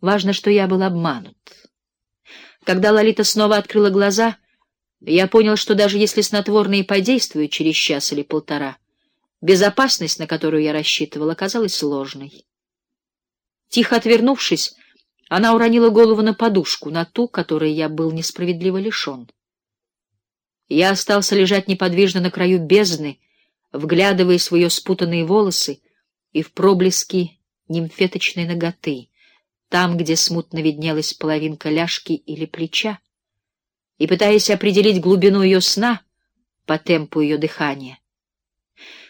Важно, что я был обманут. Когда Лолита снова открыла глаза, я понял, что даже если снотворные подействуют через час или полтора, безопасность, на которую я рассчитывал, оказалась сложной. Тихо отвернувшись, она уронила голову на подушку, на ту, которой я был несправедливо лишен. Я остался лежать неподвижно на краю бездны, вглядываясь в ее спутанные волосы и в проблески нимфеточной ноготы, там, где смутно виднелась половинка ляжки или плеча, и пытаясь определить глубину ее сна по темпу ее дыхания.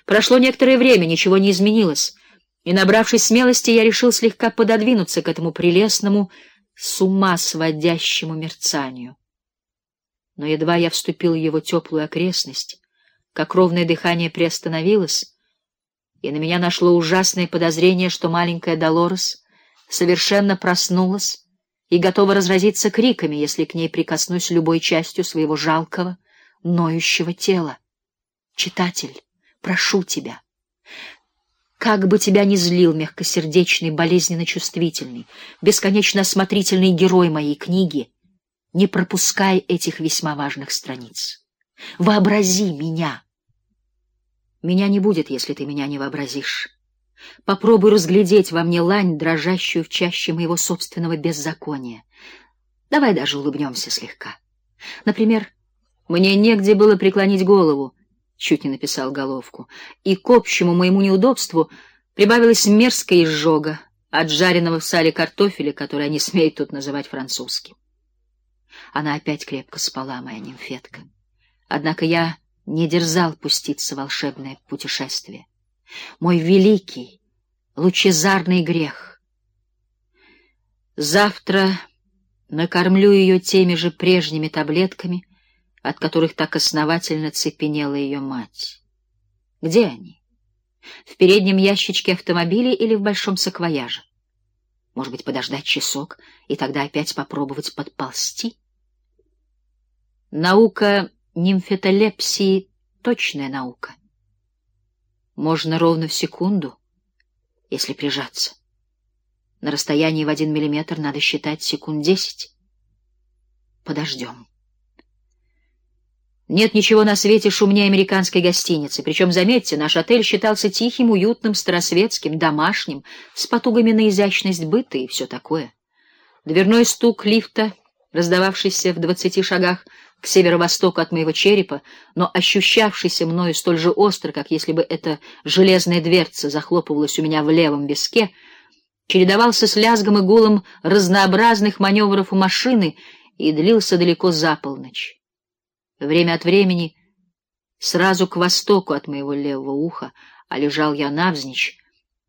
Прошло некоторое время, ничего не изменилось, и, набравшись смелости, я решил слегка пододвинуться к этому прелестному, с ума сводящему мерцанию. Но едва я вступил в его теплую окрестность, как ровное дыхание приостановилось, и на меня нашло ужасное подозрение, что маленькая Долорес совершенно проснулась и готова разразиться криками, если к ней прикоснусь любой частью своего жалкого, ноющего тела. Читатель, прошу тебя, как бы тебя ни злил мягкосердечный, болезненно чувствительный, бесконечно осмотрительный герой моей книги, не пропускай этих весьма важных страниц. Вообрази меня. Меня не будет, если ты меня не вообразишь. Попробуй разглядеть во мне лань, дрожащую в чаще моего собственного беззакония. Давай даже улыбнемся слегка. Например, мне негде было преклонить голову, чуть не написал головку, и к общему моему неудобству прибавилась мерзкая изжога от жареного в сале картофеля, который они смеют тут называть французским. Она опять крепко спала, моя нимфетка. Однако я не дерзал пуститься в волшебное путешествие. Мой великий, лучезарный грех. Завтра накормлю ее теми же прежними таблетками, от которых так основательно цепенела ее мать. Где они? В переднем ящичке автомобиля или в большом саквояже? Может быть, подождать часок и тогда опять попробовать подползти? Наука нимфетолепсии — точная наука. Можно ровно в секунду, если прижаться. На расстоянии в один миллиметр надо считать секунд десять. Подождем. Нет ничего на свете шумнее американской гостиницы. Причем, заметьте, наш отель считался тихим, уютным, старосветским, домашним, с потугами на изящность быта и все такое. Дверной стук лифта, раздававшийся в двадцати шагах к северо-востоку от моего черепа, но ощущавшийся мною столь же остро, как если бы эта железная дверца захлопывалась у меня в левом виске, чередовался с лязгом и гулом разнообразных маневров у машины и длился далеко за полночь. Время от времени, сразу к востоку от моего левого уха, а лежал я навзничь,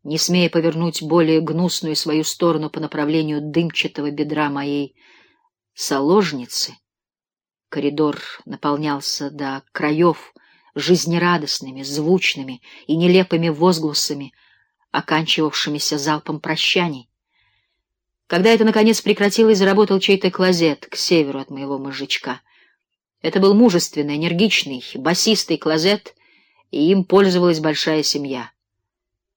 не смея повернуть более гнусную свою сторону по направлению дымчатого бедра моей соложницы, коридор наполнялся до краев жизнерадостными, звучными и нелепыми возгласами, оканчивавшимися залпом прощаний. Когда это, наконец, прекратилось, заработал чей-то клозет к северу от моего мозжечка — это был мужественный, энергичный, басистый клозет, и им пользовалась большая семья.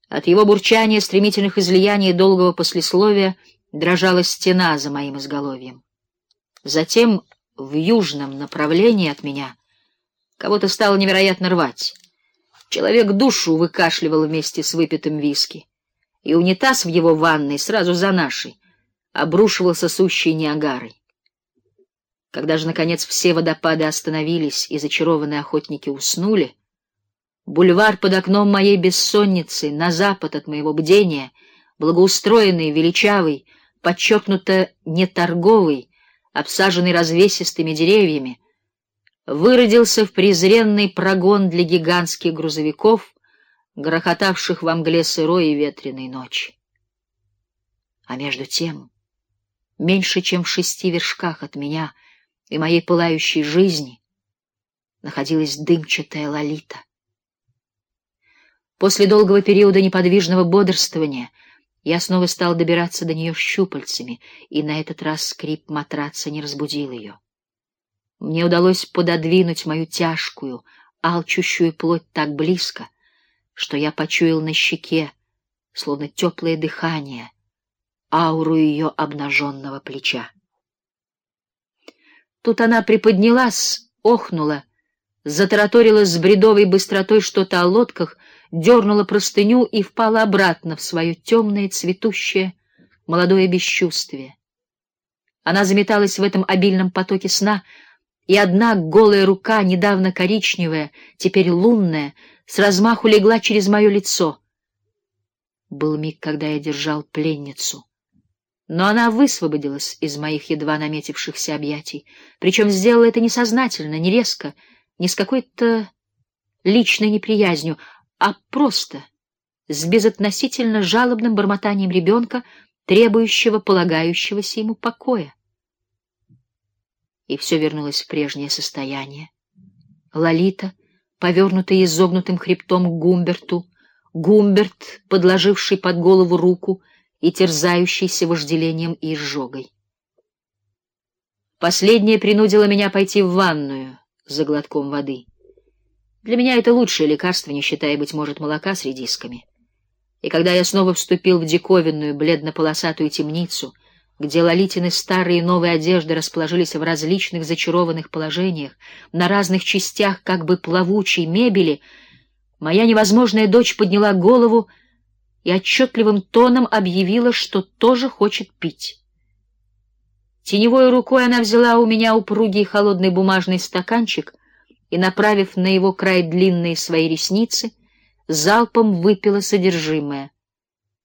От его бурчания, стремительных излияний и долгого послесловия дрожала стена за моим изголовьем. Затем в южном направлении от меня кого-то стало невероятно рвать. Человек душу выкашливал вместе с выпитым виски, и унитаз в его ванной сразу за нашей обрушивался сущей Ниагарой. Когда же, наконец, все водопады остановились и зачарованные охотники уснули, бульвар под окном моей бессонницы, на запад от моего бдения, благоустроенный, величавый, подчеркнуто неторговый, обсаженный развесистыми деревьями, выродился в презренный прогон для гигантских грузовиков, грохотавших во мгле сырой и ветреной ночи. А между тем, меньше чем в шести вершках от меня — и моей пылающей жизни находилась дымчатая Лолита. После долгого периода неподвижного бодрствования я снова стал добираться до нее щупальцами, и на этот раз скрип матраца не разбудил ее. Мне удалось пододвинуть мою тяжкую, алчущую плоть так близко, что я почуял на щеке, словно теплое дыхание, ауру ее обнаженного плеча. Тут она приподнялась, охнула, затараторила с бредовой быстротой что-то о лодках, дернула простыню и впала обратно в свое темное, цветущее, молодое бесчувствие. Она заметалась в этом обильном потоке сна, и одна голая рука, недавно коричневая, теперь лунная, с размаху легла через мое лицо. Был миг, когда я держал пленницу. Но она высвободилась из моих едва наметившихся объятий, причем сделала это несознательно, не резко, не с какой-то личной неприязнью, а просто с безотносительно жалобным бормотанием ребенка, требующего полагающегося ему покоя. И все вернулось в прежнее состояние. Лолита, повернутая изогнутым хребтом к Гумберту, Гумберт, подложивший под голову руку и терзающийся вожделением и изжогой. Последнее принудило меня пойти в ванную за глотком воды. Для меня это лучшее лекарство, не считая, быть может, молока с редисками. И когда я снова вступил в диковинную бледно-полосатую темницу, где лолитины старые и новые одежды расположились в различных зачарованных положениях, на разных частях как бы плавучей мебели, моя невозможная дочь подняла голову и отчетливым тоном объявила, что тоже хочет пить. Теневой рукой она взяла у меня упругий холодный бумажный стаканчик и, направив на его край длинные свои ресницы, залпом выпила содержимое —